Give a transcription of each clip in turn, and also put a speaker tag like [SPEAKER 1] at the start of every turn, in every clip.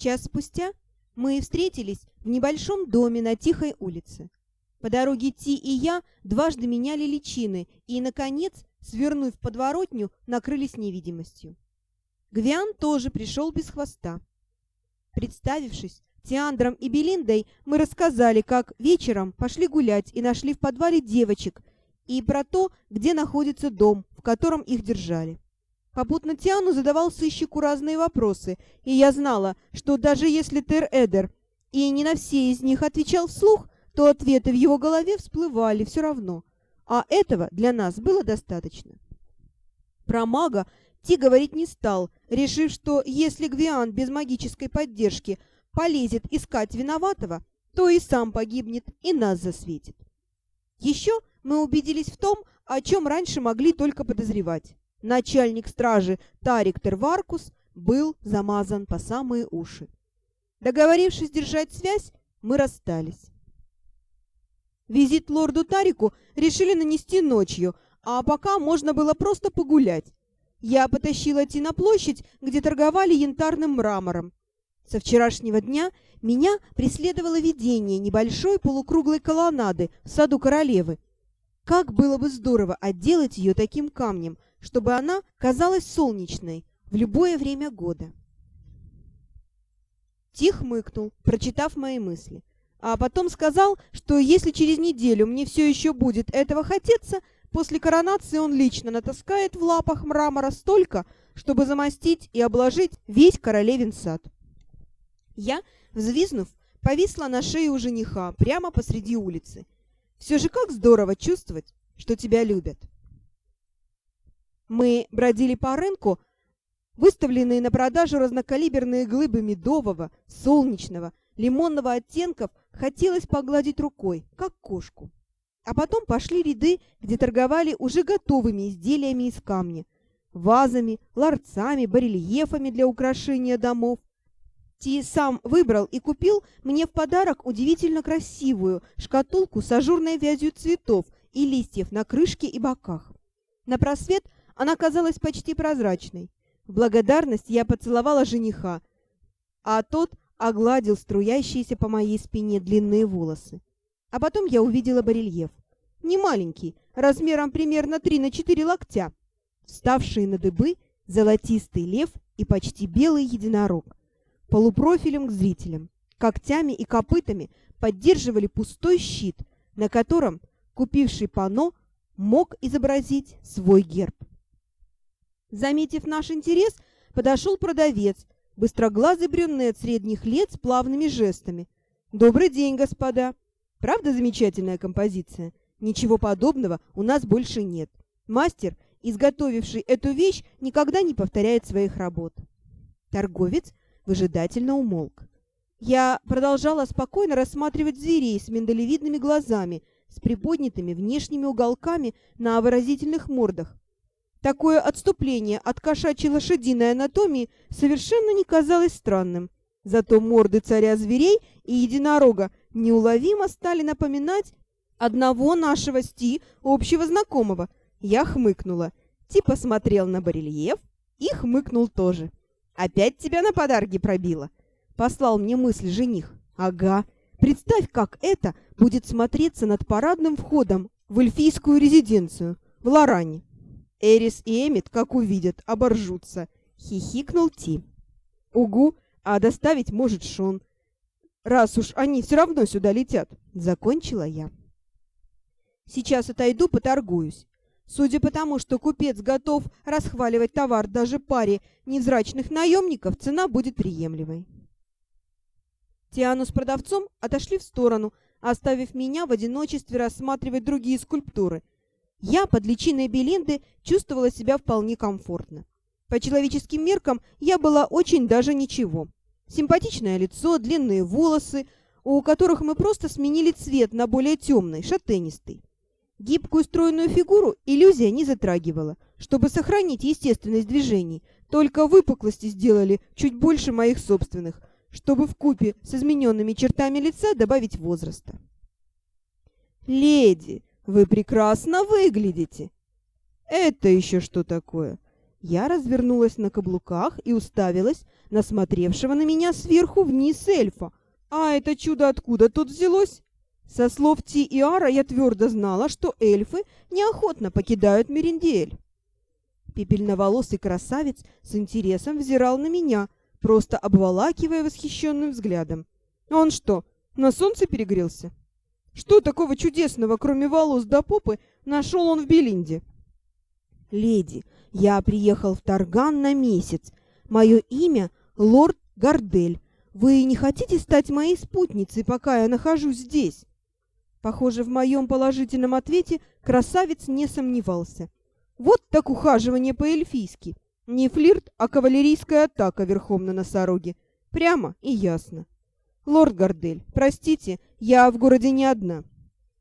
[SPEAKER 1] Час спустя мы встретились в небольшом доме на тихой улице. По дороге Ти и я дважды меняли личины и, наконец, свернув подворотню, накрылись невидимостью. Гвиан тоже пришел без хвоста. Представившись Тиандром и Белиндой, мы рассказали, как вечером пошли гулять и нашли в подвале девочек, и про то, где находится дом, в котором их держали. Попутно Тиану задавал сыщику разные вопросы, и я знала, что даже если Тер-Эдер и не на все из них отвечал вслух, то ответы в его голове всплывали все равно, а этого для нас было достаточно. Про мага Ти говорить не стал, решив, что если Гвиан без магической поддержки полезет искать виноватого, то и сам погибнет, и нас засветит. Еще мы убедились в том, о чем раньше могли только подозревать. Начальник стражи Тарик Терваркус был замазан по самые уши. Договорившись держать связь, мы расстались. Визит лорду Тарику решили нанести ночью, а пока можно было просто погулять. Я потащила Ти на площадь, где торговали янтарным мрамором. Со вчерашнего дня меня преследовало видение небольшой полукруглой колоннады в саду королевы. Как было бы здорово отделать ее таким камнем, чтобы она казалась солнечной в любое время года. Тих мыкнул, прочитав мои мысли а потом сказал, что если через неделю мне все еще будет этого хотеться, после коронации он лично натаскает в лапах мрамора столько, чтобы замостить и обложить весь королевин сад. Я, взвизнув, повисла на шее у жениха прямо посреди улицы. Все же как здорово чувствовать, что тебя любят. Мы бродили по рынку, выставленные на продажу разнокалиберные глыбы медового, солнечного, лимонного оттенков хотелось погладить рукой, как кошку. А потом пошли ряды, где торговали уже готовыми изделиями из камня. Вазами, ларцами, барельефами для украшения домов. Ти сам выбрал и купил мне в подарок удивительно красивую шкатулку с ажурной вязью цветов и листьев на крышке и боках. На просвет она казалась почти прозрачной. В благодарность я поцеловала жениха, а тот огладил струящиеся по моей спине длинные волосы. А потом я увидела барельеф. Не маленький, размером примерно 3 на 4 локтя. Вставшие на дыбы золотистый лев и почти белый единорог. Полупрофилем к зрителям, когтями и копытами поддерживали пустой щит, на котором купивший пано мог изобразить свой герб. Заметив наш интерес, подошел продавец быстроглазый брюнет средних лет с плавными жестами. «Добрый день, господа! Правда замечательная композиция? Ничего подобного у нас больше нет. Мастер, изготовивший эту вещь, никогда не повторяет своих работ». Торговец выжидательно умолк. Я продолжала спокойно рассматривать зверей с миндалевидными глазами, с приподнятыми внешними уголками на выразительных мордах, Такое отступление от кошачьей лошадиной анатомии совершенно не казалось странным. Зато морды царя зверей и единорога неуловимо стали напоминать одного нашего Сти, общего знакомого. Я хмыкнула. Ти посмотрел на барельеф и хмыкнул тоже. «Опять тебя на подарки пробило?» Послал мне мысль жених. «Ага. Представь, как это будет смотреться над парадным входом в эльфийскую резиденцию в Лоране». Эрис и Эмит, как увидят, оборжутся. Хихикнул Ти. Угу, а доставить может Шон. Раз уж они все равно сюда летят. Закончила я. Сейчас отойду, поторгуюсь. Судя по тому, что купец готов расхваливать товар даже паре невзрачных наемников, цена будет приемлемой. Тиану с продавцом отошли в сторону, оставив меня в одиночестве рассматривать другие скульптуры, я под личиной Белинды чувствовала себя вполне комфортно. По человеческим меркам я была очень даже ничего. Симпатичное лицо, длинные волосы, у которых мы просто сменили цвет на более темный, шатенистый. Гибкую стройную фигуру иллюзия не затрагивала, чтобы сохранить естественность движений, только выпуклости сделали чуть больше моих собственных, чтобы в купе с измененными чертами лица добавить возраста. «Леди!» Вы прекрасно выглядите. Это еще что такое? Я развернулась на каблуках и уставилась на смотревшего на меня сверху вниз эльфа. А это чудо откуда тут взялось? Со слов Ти и Ара я твердо знала, что эльфы неохотно покидают Мериндиэль. Пепельноволосый красавец с интересом взирал на меня, просто обволакивая восхищенным взглядом. Он что, на солнце перегрелся? Что такого чудесного, кроме волос до попы, нашел он в Белинде? «Леди, я приехал в Тарган на месяц. Мое имя — лорд Гардель. Вы не хотите стать моей спутницей, пока я нахожусь здесь?» Похоже, в моем положительном ответе красавец не сомневался. Вот так ухаживание по-эльфийски. Не флирт, а кавалерийская атака верхом на носороге. Прямо и ясно. «Лорд Гордель, простите, я в городе не одна.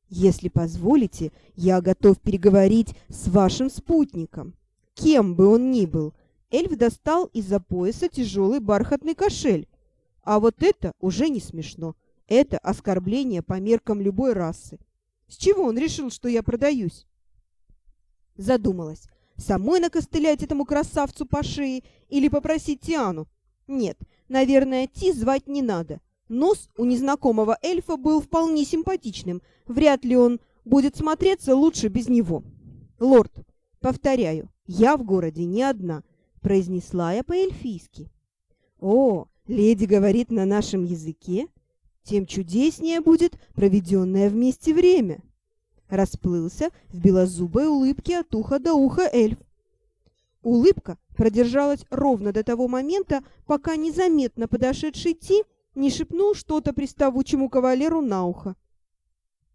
[SPEAKER 1] Если позволите, я готов переговорить с вашим спутником, кем бы он ни был». Эльф достал из-за пояса тяжелый бархатный кошель. А вот это уже не смешно. Это оскорбление по меркам любой расы. С чего он решил, что я продаюсь? Задумалась. Самой накостылять этому красавцу по шее или попросить Тиану? Нет, наверное, Ти звать не надо. Нос у незнакомого эльфа был вполне симпатичным. Вряд ли он будет смотреться лучше без него. «Лорд, повторяю, я в городе не одна», — произнесла я по-эльфийски. «О, леди говорит на нашем языке? Тем чудеснее будет проведенное вместе время». Расплылся в белозубой улыбке от уха до уха эльф. Улыбка продержалась ровно до того момента, пока незаметно подошедший Ти не шепнул что-то приставучему кавалеру на ухо.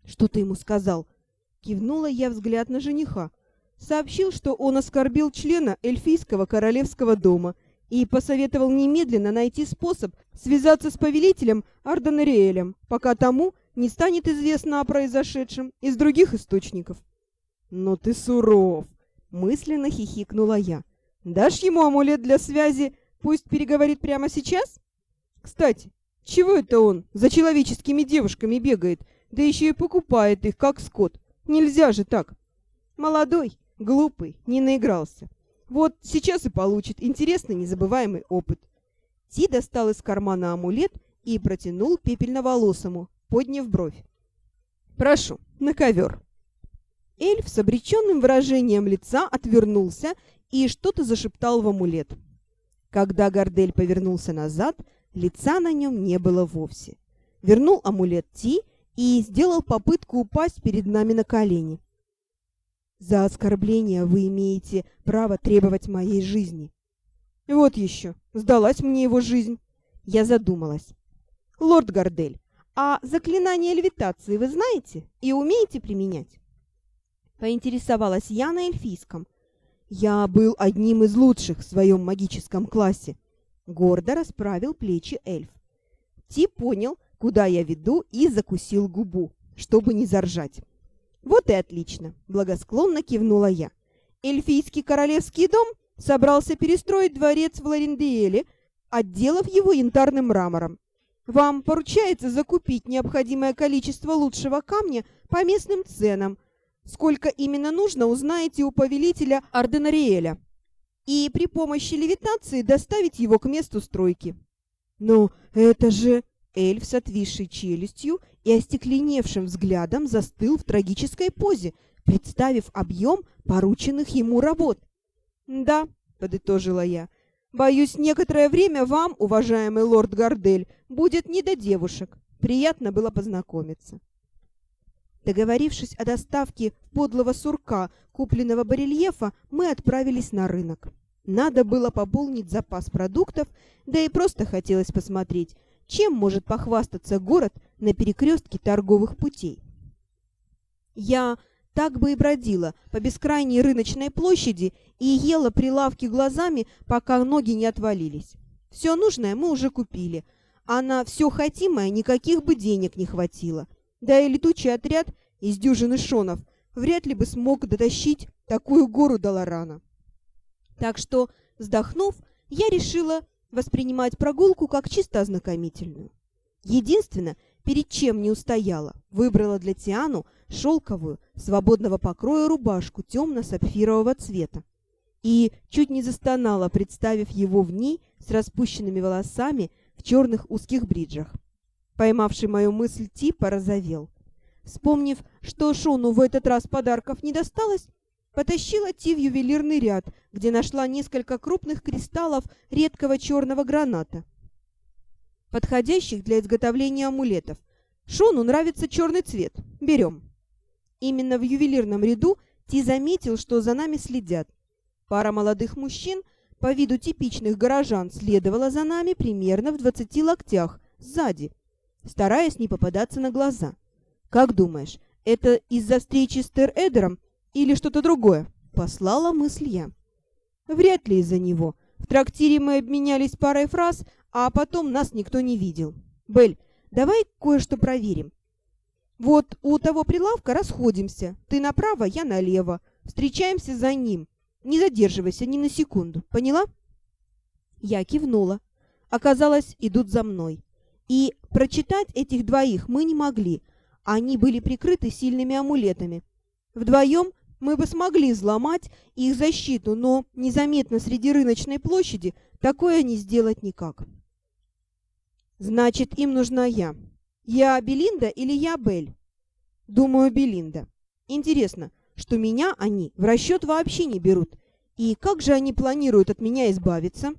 [SPEAKER 1] «Что ты ему сказал?» Кивнула я взгляд на жениха. Сообщил, что он оскорбил члена эльфийского королевского дома и посоветовал немедленно найти способ связаться с повелителем Арденариэлем, пока тому не станет известно о произошедшем из других источников. «Но ты суров!» — мысленно хихикнула я. «Дашь ему амулет для связи, пусть переговорит прямо сейчас?» «Кстати, чего это он за человеческими девушками бегает, да еще и покупает их, как скот? Нельзя же так. Молодой, глупый, не наигрался. Вот сейчас и получит интересный незабываемый опыт. Ти достал из кармана амулет и протянул пепельноволосому, подняв бровь. «Прошу, на ковер». Эльф с обреченным выражением лица отвернулся и что-то зашептал в амулет. Когда Гордель повернулся назад, Лица на нем не было вовсе. Вернул амулет Ти и сделал попытку упасть перед нами на колени. «За оскорбление вы имеете право требовать моей жизни». «Вот еще, сдалась мне его жизнь». Я задумалась. «Лорд Гордель, а заклинание левитации вы знаете и умеете применять?» Поинтересовалась я на эльфийском. «Я был одним из лучших в своем магическом классе», Гордо расправил плечи эльф. Ти понял, куда я веду, и закусил губу, чтобы не заржать. «Вот и отлично!» — благосклонно кивнула я. «Эльфийский королевский дом собрался перестроить дворец в Ларендиэле, отделав его янтарным мрамором. Вам поручается закупить необходимое количество лучшего камня по местным ценам. Сколько именно нужно, узнаете у повелителя Арденариэля и при помощи левитации доставить его к месту стройки. Но это же эльф с отвисшей челюстью и остекленевшим взглядом застыл в трагической позе, представив объем порученных ему работ. «Да», — подытожила я, — «боюсь, некоторое время вам, уважаемый лорд Гордель, будет не до девушек. Приятно было познакомиться». Договорившись о доставке подлого сурка, купленного барельефа, мы отправились на рынок. Надо было пополнить запас продуктов, да и просто хотелось посмотреть, чем может похвастаться город на перекрестке торговых путей. Я так бы и бродила по бескрайней рыночной площади и ела прилавки глазами, пока ноги не отвалились. Все нужное мы уже купили, а на все хотимое никаких бы денег не хватило. Да и летучий отряд из дюжины шонов вряд ли бы смог дотащить такую гору Долорана. Так что, вздохнув, я решила воспринимать прогулку как чисто ознакомительную. Единственное, перед чем не устояла, выбрала для Тиану шелковую, свободного покроя рубашку темно-сапфирового цвета. и чуть не застонала, представив его в ней с распущенными волосами в черных узких бриджах. Поймавший мою мысль Ти порозовел. Вспомнив, что Шону в этот раз подарков не досталось, потащила Ти в ювелирный ряд, где нашла несколько крупных кристаллов редкого черного граната, подходящих для изготовления амулетов. Шону нравится черный цвет. Берем. Именно в ювелирном ряду Ти заметил, что за нами следят. Пара молодых мужчин, по виду типичных горожан, следовала за нами примерно в двадцати локтях, сзади, стараясь не попадаться на глаза. «Как думаешь, это из-за встречи с Тер Эдером или что-то другое?» — послала мысль я. «Вряд ли из-за него. В трактире мы обменялись парой фраз, а потом нас никто не видел. Бель, давай кое-что проверим. Вот у того прилавка расходимся. Ты направо, я налево. Встречаемся за ним. Не задерживайся ни на секунду. Поняла? Я кивнула. Оказалось, идут за мной. И прочитать этих двоих мы не могли. Они были прикрыты сильными амулетами. Вдвоем мы бы смогли взломать их защиту, но незаметно среди рыночной площади такое не сделать никак. Значит, им нужна я. Я Белинда или я Бель? Думаю, Белинда. Интересно, что меня они в расчет вообще не берут. И как же они планируют от меня избавиться?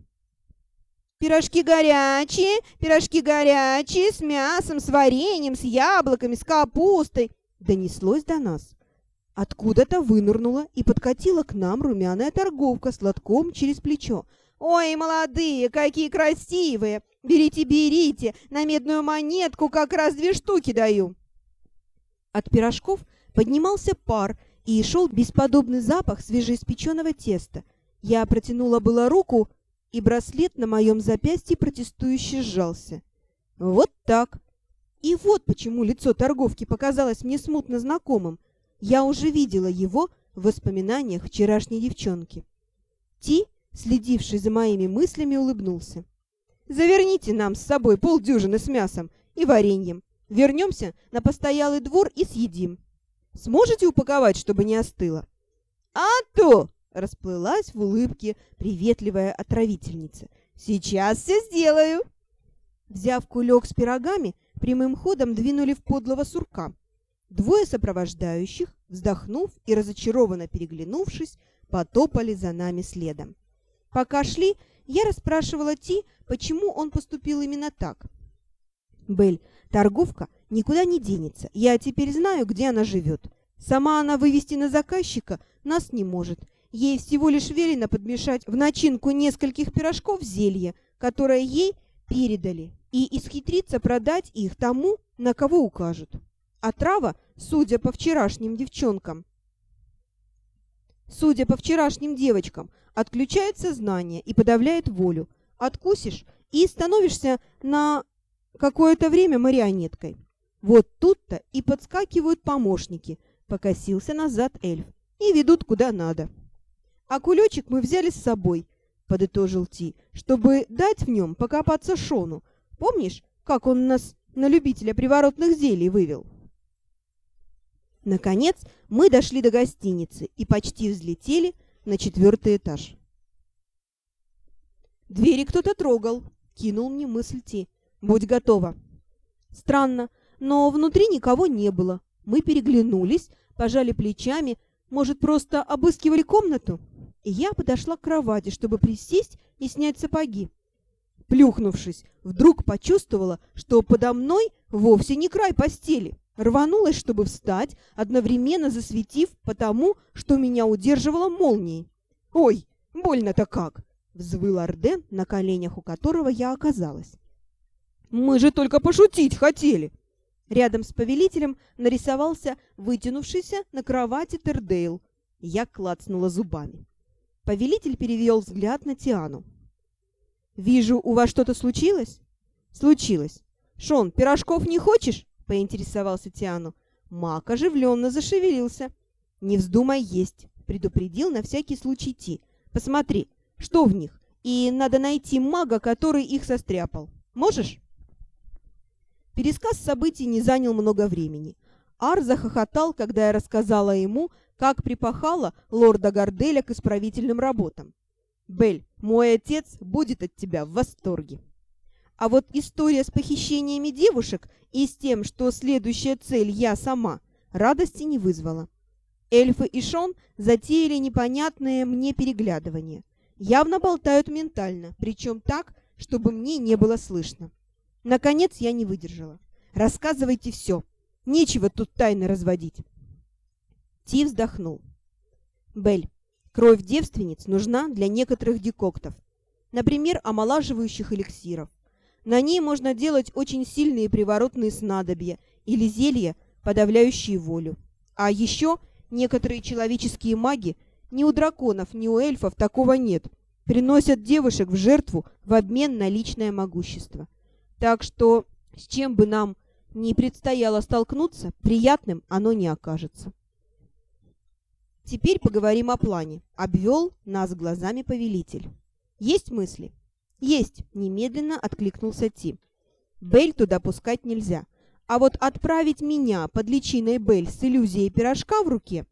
[SPEAKER 1] Пирожки горячие, пирожки горячие, с мясом, с вареньем, с яблоками, с капустой. Донеслось до нас. Откуда-то вынырнула и подкатила к нам румяная торговка с лотком через плечо. «Ой, молодые, какие красивые! Берите, берите, на медную монетку как раз две штуки даю!» От пирожков поднимался пар, и шел бесподобный запах свежеиспеченного теста. Я протянула было руку, и браслет на моем запястье протестующе сжался. Вот так. И вот почему лицо торговки показалось мне смутно знакомым. Я уже видела его в воспоминаниях вчерашней девчонки. Ти, следивший за моими мыслями, улыбнулся. «Заверните нам с собой полдюжины с мясом и вареньем. Вернемся на постоялый двор и съедим. Сможете упаковать, чтобы не остыло?» «А то!» — расплылась в улыбке приветливая отравительница. «Сейчас все сделаю!» Взяв кулек с пирогами, прямым ходом двинули в подлого сурка. Двое сопровождающих, вздохнув и разочарованно переглянувшись, потопали за нами следом. Пока шли, я расспрашивала Ти, почему он поступил именно так. «Белль, торговка никуда не денется. Я теперь знаю, где она живет. Сама она вывести на заказчика нас не может. Ей всего лишь велено подмешать в начинку нескольких пирожков зелье, которое ей передали, и исхитриться продать их тому, на кого укажут. А трава, судя по вчерашним девчонкам, судя по вчерашним девочкам, отключает сознание и подавляет волю. Откусишь и становишься на какое-то время марионеткой. Вот тут-то и подскакивают помощники, покосился назад эльф, и ведут куда надо. А кулечек мы взяли с собой, подытожил Ти, чтобы дать в нем покопаться Шону. Помнишь, как он нас на любителя приворотных зелий вывел? Наконец мы дошли до гостиницы и почти взлетели на четвертый этаж. «Двери кто-то трогал», — кинул мне мысль Ти. «Будь готова». Странно, но внутри никого не было. Мы переглянулись, пожали плечами, может, просто обыскивали комнату? Я подошла к кровати, чтобы присесть и снять сапоги. Плюхнувшись, вдруг почувствовала, что подо мной вовсе не край постели. Рванулась, чтобы встать, одновременно засветив потому, что меня удерживала молнией. «Ой, больно-то как!» — взвыл Арден, на коленях у которого я оказалась. «Мы же только пошутить хотели!» Рядом с повелителем нарисовался вытянувшийся на кровати Тердейл. Я клацнула зубами. Повелитель перевел взгляд на Тиану. «Вижу, у вас что-то случилось?» «Случилось. Шон, пирожков не хочешь?» — поинтересовался Тиану. Мак оживленно зашевелился. «Не вздумай есть», — предупредил на всякий случай Ти. «Посмотри, что в них, и надо найти мага, который их состряпал. Можешь?» Пересказ событий не занял много времени. Ар захохотал, когда я рассказала ему, как припахала лорда Горделя к исправительным работам. Бель, мой отец будет от тебя в восторге. А вот история с похищениями девушек и с тем, что следующая цель я сама, радости не вызвала. Эльфы и Шон затеяли непонятное мне переглядывание. Явно болтают ментально, причем так, чтобы мне не было слышно. Наконец я не выдержала. «Рассказывайте все. Нечего тут тайны разводить». Ти вздохнул. «Бель, кровь девственниц нужна для некоторых декоктов. Например, омолаживающих эликсиров. На ней можно делать очень сильные приворотные снадобья или зелья, подавляющие волю. А еще некоторые человеческие маги, ни у драконов, ни у эльфов такого нет, приносят девушек в жертву в обмен на личное могущество. Так что, с чем бы нам ни предстояло столкнуться, приятным оно не окажется. Теперь поговорим о плане. Обвел нас глазами повелитель. Есть мысли? Есть, немедленно откликнулся Ти. Бель туда пускать нельзя. А вот отправить меня под личиной Бель с иллюзией пирожка в руке,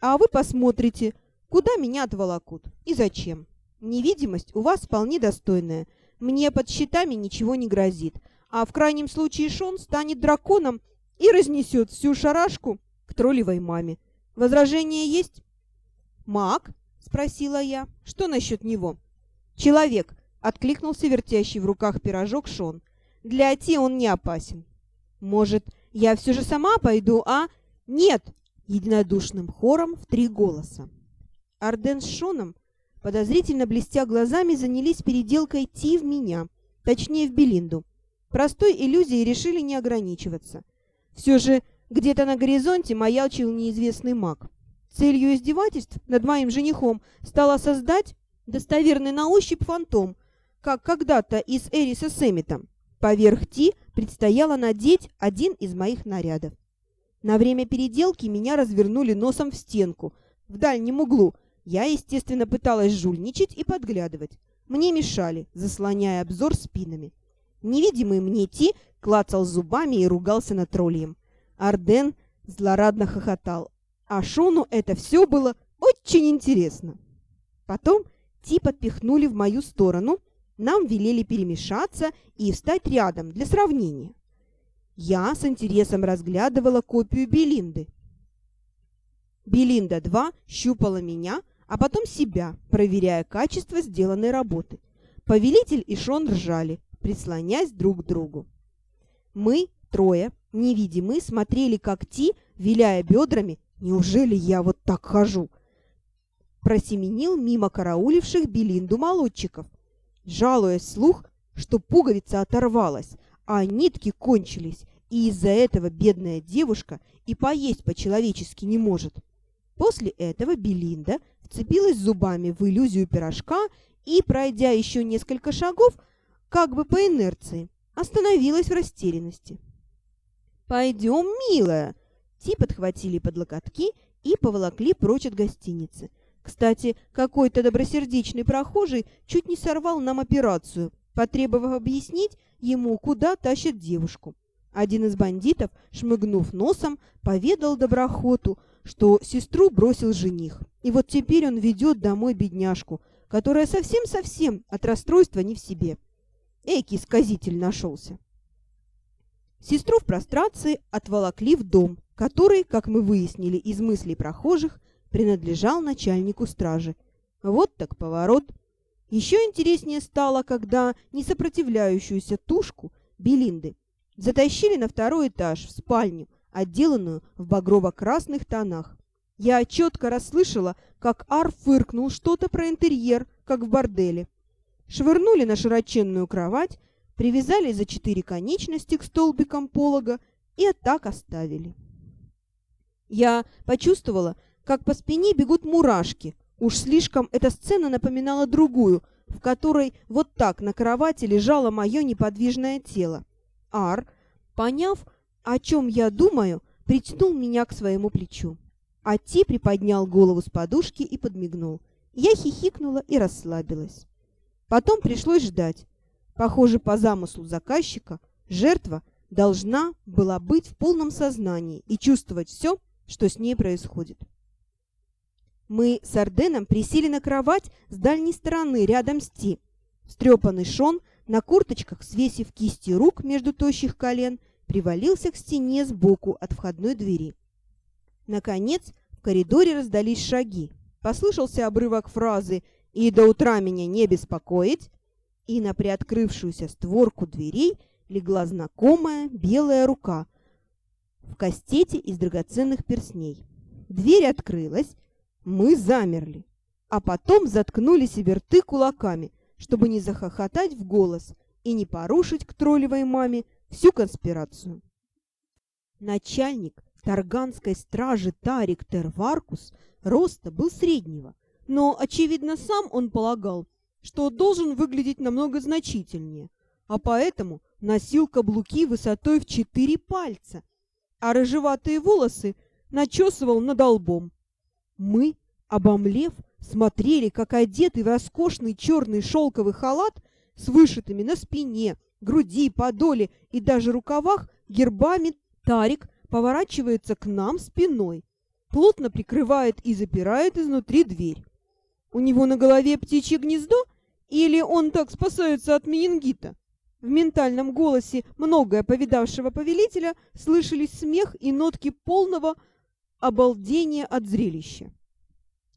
[SPEAKER 1] а вы посмотрите, куда меня отволокут и зачем. Невидимость у вас вполне достойная. Мне под щитами ничего не грозит. А в крайнем случае Шон станет драконом и разнесет всю шарашку к троллевой маме. Возражения есть? «Маг?» — спросила я. «Что насчет него?» «Человек», — откликнулся вертящий в руках пирожок Шон. «Для Ати он не опасен». «Может, я все же сама пойду, а?» «Нет!» — единодушным хором в три голоса. Арден с Шоном подозрительно блестя глазами, занялись переделкой Ти в меня, точнее в Белинду. Простой иллюзией решили не ограничиваться. Все же где-то на горизонте маячил неизвестный маг. Целью издевательств над моим женихом стало создать достоверный на ощупь фантом, как когда-то из Эриса с Эмитом. Поверх Ти предстояло надеть один из моих нарядов. На время переделки меня развернули носом в стенку, в дальнем углу, я, естественно, пыталась жульничать и подглядывать. Мне мешали, заслоняя обзор спинами. Невидимый мне Ти клацал зубами и ругался над троллем. Арден злорадно хохотал. А Шону это все было очень интересно. Потом Ти подпихнули в мою сторону, нам велели перемешаться и встать рядом для сравнения. Я с интересом разглядывала копию Белинды. Белинда-2 щупала меня, а потом себя, проверяя качество сделанной работы. Повелитель и Шон ржали, прислонясь друг к другу. Мы, трое, невидимые, смотрели, как Ти, виляя бедрами, «Неужели я вот так хожу?» просеменил мимо карауливших Белинду молодчиков, жалуясь слух, что пуговица оторвалась, а нитки кончились, и из-за этого бедная девушка и поесть по-человечески не может. После этого Белинда вцепилась зубами в иллюзию пирожка и, пройдя еще несколько шагов, как бы по инерции, остановилась в растерянности. «Пойдем, милая!» Ти подхватили под локотки и поволокли прочь от гостиницы. Кстати, какой-то добросердечный прохожий чуть не сорвал нам операцию, потребовав объяснить ему, куда тащат девушку. Один из бандитов, шмыгнув носом, поведал доброхоту, что сестру бросил жених. И вот теперь он ведет домой бедняжку, которая совсем-совсем от расстройства не в себе. Эйкий сказитель нашелся. Сестру в прострации отволокли в дом, который, как мы выяснили из мыслей прохожих, принадлежал начальнику стражи. Вот так поворот. Еще интереснее стало, когда несопротивляющуюся тушку Белинды затащили на второй этаж, в спальню, отделанную в багрово-красных тонах. Я четко расслышала, как Ар фыркнул что-то про интерьер, как в борделе. Швырнули на широченную кровать, привязали за четыре конечности к столбикам полога и так оставили. Я почувствовала, как по спине бегут мурашки. Уж слишком эта сцена напоминала другую, в которой вот так на кровати лежало мое неподвижное тело. Ар, поняв, о чем я думаю, притянул меня к своему плечу. А Ти приподнял голову с подушки и подмигнул. Я хихикнула и расслабилась. Потом пришлось ждать. Похоже, по замыслу заказчика, жертва должна была быть в полном сознании и чувствовать все, что с ней происходит. Мы с Арденом присели на кровать с дальней стороны, рядом с Ти. Встрепанный Шон, на курточках, свесив кисти рук между тощих колен, привалился к стене сбоку от входной двери. Наконец, в коридоре раздались шаги. Послышался обрывок фразы «И до утра меня не беспокоить!» И на приоткрывшуюся створку дверей легла знакомая белая рука в кастете из драгоценных персней. Дверь открылась, мы замерли, а потом заткнули себе рты кулаками, чтобы не захохотать в голос и не порушить к троллевой маме всю конспирацию. Начальник Тарганской стражи Тарик Терваркус роста был среднего, но, очевидно, сам он полагал, что должен выглядеть намного значительнее, а поэтому носил каблуки высотой в четыре пальца, а рыжеватые волосы начесывал над лбом. Мы, обомлев, смотрели, как одетый в роскошный черный шелковый халат с вышитыми на спине, груди, подоле и даже рукавах гербами Тарик поворачивается к нам спиной, плотно прикрывает и запирает изнутри дверь. У него на голове птичье гнездо или он так спасается от менингита? В ментальном голосе многое повидавшего повелителя слышались смех и нотки полного обалдения от зрелища.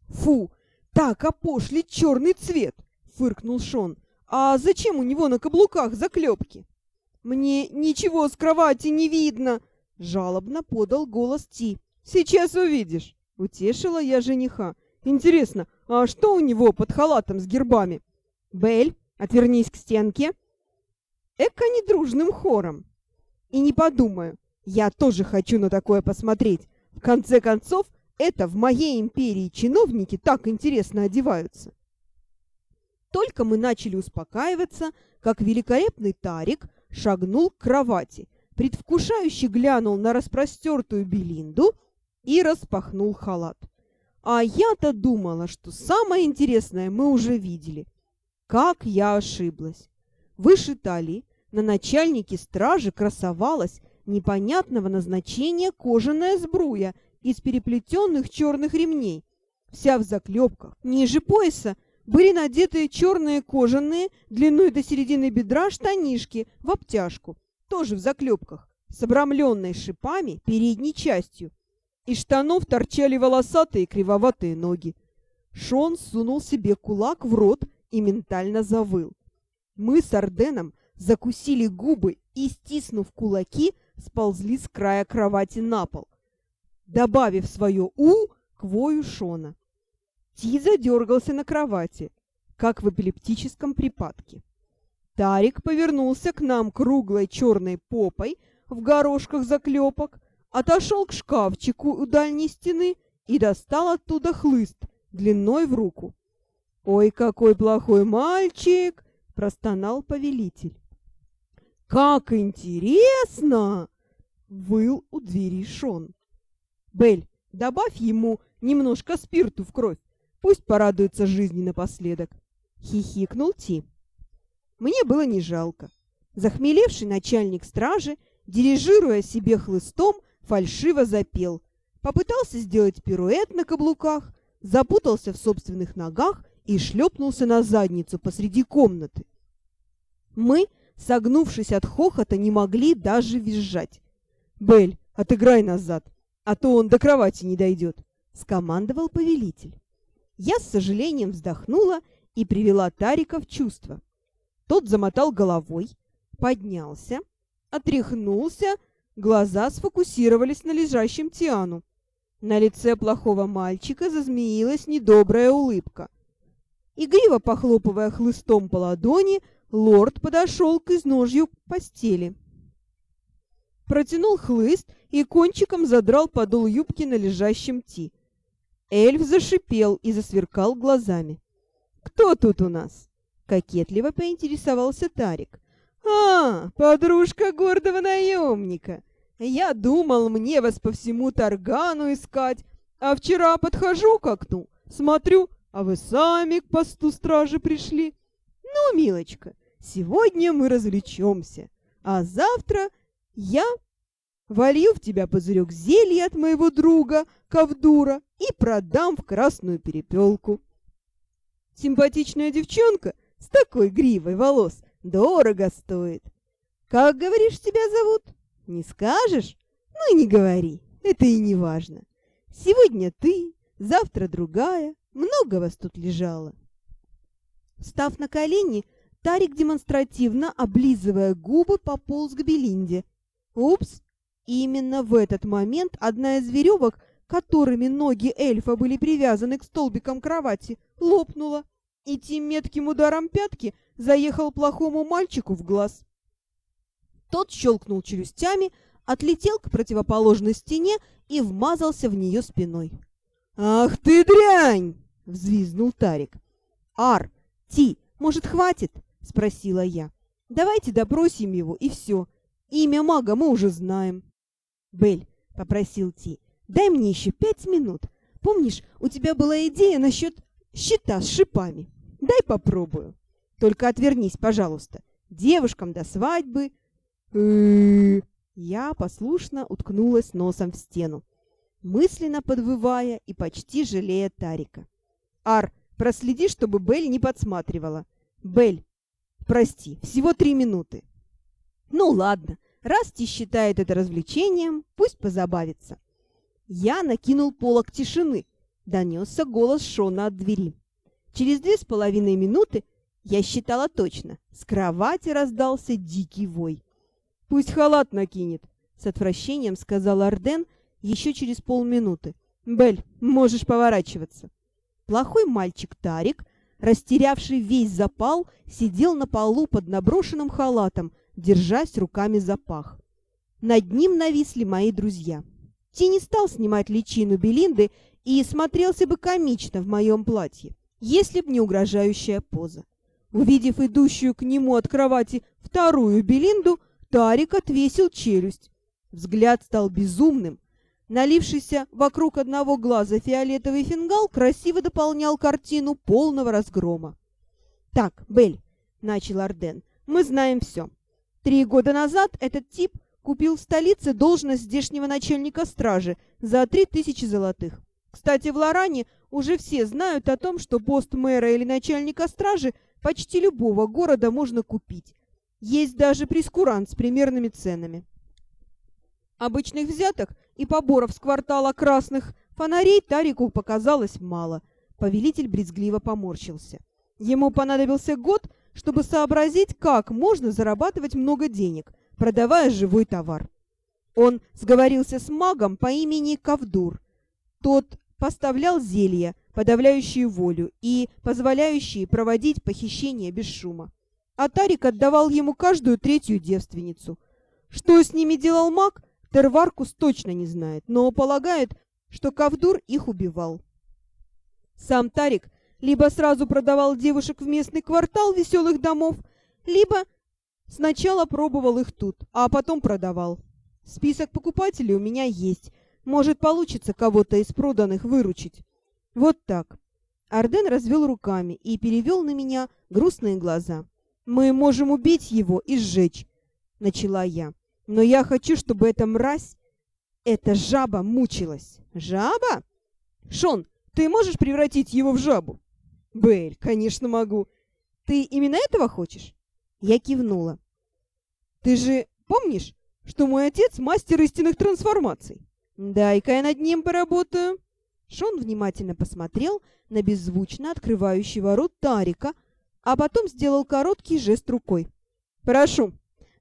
[SPEAKER 1] «Фу, так опошлит черный цвет!» — фыркнул Шон. «А зачем у него на каблуках заклепки?» «Мне ничего с кровати не видно!» — жалобно подал голос Ти. «Сейчас увидишь!» — утешила я жениха. «Интересно, а что у него под халатом с гербами?» «Бель, отвернись к стенке!» Эка недружным хором. И не подумаю, я тоже хочу на такое посмотреть. В конце концов, это в моей империи чиновники так интересно одеваются. Только мы начали успокаиваться, как великолепный Тарик шагнул к кровати, предвкушающе глянул на распростертую Белинду и распахнул халат. А я-то думала, что самое интересное мы уже видели. Как я ошиблась. Выше талии на начальнике стражи красовалась непонятного назначения кожаная сбруя из переплетенных черных ремней, вся в заклепках. Ниже пояса были надеты черные кожаные, длиной до середины бедра, штанишки в обтяжку, тоже в заклепках, с обрамленной шипами передней частью. Из штанов торчали волосатые кривоватые ноги. Шон сунул себе кулак в рот и ментально завыл. Мы с Арденом закусили губы и, стиснув кулаки, сползли с края кровати на пол, добавив свое «у» к вою Шона. Ти задергался на кровати, как в эпилептическом припадке. Тарик повернулся к нам круглой черной попой в горошках заклепок, отошел к шкафчику у дальней стены и достал оттуда хлыст длиной в руку. «Ой, какой плохой мальчик!» — простонал повелитель. «Как интересно!» — выл у двери Шон. «Бель, добавь ему немножко спирту в кровь, пусть порадуется жизни напоследок!» — хихикнул Ти. Мне было не жалко. Захмелевший начальник стражи, дирижируя себе хлыстом, фальшиво запел. Попытался сделать пируэт на каблуках, запутался в собственных ногах и шлепнулся на задницу посреди комнаты. Мы согнувшись от хохота, не могли даже визжать. «Бель, отыграй назад, а то он до кровати не дойдет», — скомандовал повелитель. Я с сожалением вздохнула и привела Тарика в чувство. Тот замотал головой, поднялся, отряхнулся, глаза сфокусировались на лежащем Тиану. На лице плохого мальчика зазмеилась недобрая улыбка. Игриво похлопывая хлыстом по ладони, лорд подошел к изножью постели. Протянул хлыст и кончиком задрал подол юбки на лежащем Ти. Эльф зашипел и засверкал глазами. «Кто тут у нас?» — кокетливо поинтересовался Тарик. «А, подружка гордого наемника! Я думал, мне вас по всему Таргану искать, а вчера подхожу к окну, смотрю, а вы сами к посту стражи пришли. Ну, милочка, Сегодня мы развлечемся, а завтра я волью в тебя пузырек зелья от моего друга, Ковдура, и продам в красную перепелку. Симпатичная девчонка с такой гривой волос дорого стоит. Как, говоришь, тебя зовут? Не скажешь? Ну, не говори, это и не важно. Сегодня ты, завтра другая, много вас тут лежало. Став на колени, Тарик демонстративно, облизывая губы, пополз к Белинде. Упс! именно в этот момент одна из веревок, которыми ноги эльфа были привязаны к столбикам кровати, лопнула, и тем метким ударом пятки заехал плохому мальчику в глаз. Тот щелкнул челюстями, отлетел к противоположной стене и вмазался в нее спиной. «Ах ты дрянь!» — взвизнул Тарик. «Ар, Ти, может, хватит?» — спросила я. «Давайте допросим его, и все. Имя мага мы уже знаем». «Бель», — попросил Ти, — «дай мне еще пять минут. Помнишь, у тебя была идея насчет щита с шипами? Дай попробую. Только отвернись, пожалуйста. Девушкам до свадьбы...» Я послушно уткнулась носом в стену, мысленно подвывая и почти жалея Тарика. «Ар, проследи, чтобы Бель не подсматривала. Бель, прости, всего три минуты». «Ну ладно, раз Ти считает это развлечением, пусть позабавится». Я накинул полок тишины, донесся голос Шона от двери. Через две с половиной минуты, я считала точно, с кровати раздался дикий вой. «Пусть халат накинет», — с отвращением сказал Арден еще через полминуты. «Бель, можешь поворачиваться». Плохой мальчик Тарик, растерявший весь запал, сидел на полу под наброшенным халатом, держась руками за пах. Над ним нависли мои друзья. Ти не стал снимать личину Белинды и смотрелся бы комично в моем платье, если б не угрожающая поза. Увидев идущую к нему от кровати вторую Белинду, Тарик отвесил челюсть. Взгляд стал безумным. Налившийся вокруг одного глаза фиолетовый фингал красиво дополнял картину полного разгрома. «Так, Бель», — начал Арден, — «мы знаем все. Три года назад этот тип купил в столице должность здешнего начальника стражи за три тысячи золотых. Кстати, в Лоране уже все знают о том, что пост мэра или начальника стражи почти любого города можно купить, есть даже прескурант с примерными ценами. Обычных взяток и поборов с квартала красных фонарей Тарику показалось мало. Повелитель брезгливо поморщился. Ему понадобился год, чтобы сообразить, как можно зарабатывать много денег, продавая живой товар. Он сговорился с магом по имени Кавдур. Тот поставлял зелья, подавляющие волю и позволяющие проводить похищение без шума а Тарик отдавал ему каждую третью девственницу. Что с ними делал маг, Терваркус точно не знает, но полагает, что Кавдур их убивал. Сам Тарик либо сразу продавал девушек в местный квартал веселых домов, либо сначала пробовал их тут, а потом продавал. Список покупателей у меня есть. Может, получится кого-то из проданных выручить. Вот так. Арден развел руками и перевел на меня грустные глаза. «Мы можем убить его и сжечь», — начала я. «Но я хочу, чтобы эта мразь, эта жаба мучилась». «Жаба? Шон, ты можешь превратить его в жабу?» «Белль, конечно могу. Ты именно этого хочешь?» Я кивнула. «Ты же помнишь, что мой отец мастер истинных трансформаций? Дай-ка я над ним поработаю». Шон внимательно посмотрел на беззвучно открывающего рот Тарика, а потом сделал короткий жест рукой. «Прошу.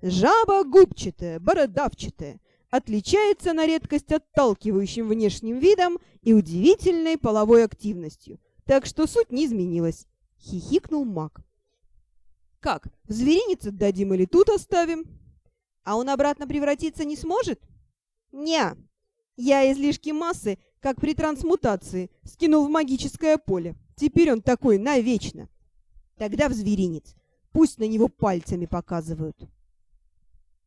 [SPEAKER 1] Жаба губчатая, бородавчатая, отличается на редкость отталкивающим внешним видом и удивительной половой активностью, так что суть не изменилась», — хихикнул маг. «Как, в зверинец отдадим или тут оставим? А он обратно превратиться не сможет?» «Не, я излишки массы, как при трансмутации, скинул в магическое поле. Теперь он такой навечно». Тогда в зверинец. Пусть на него пальцами показывают.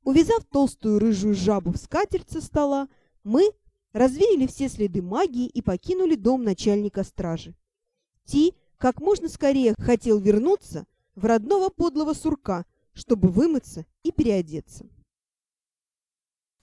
[SPEAKER 1] Увязав толстую рыжую жабу в скатерть со стола, мы развеяли все следы магии и покинули дом начальника стражи. Ти как можно скорее хотел вернуться в родного подлого сурка, чтобы вымыться и переодеться.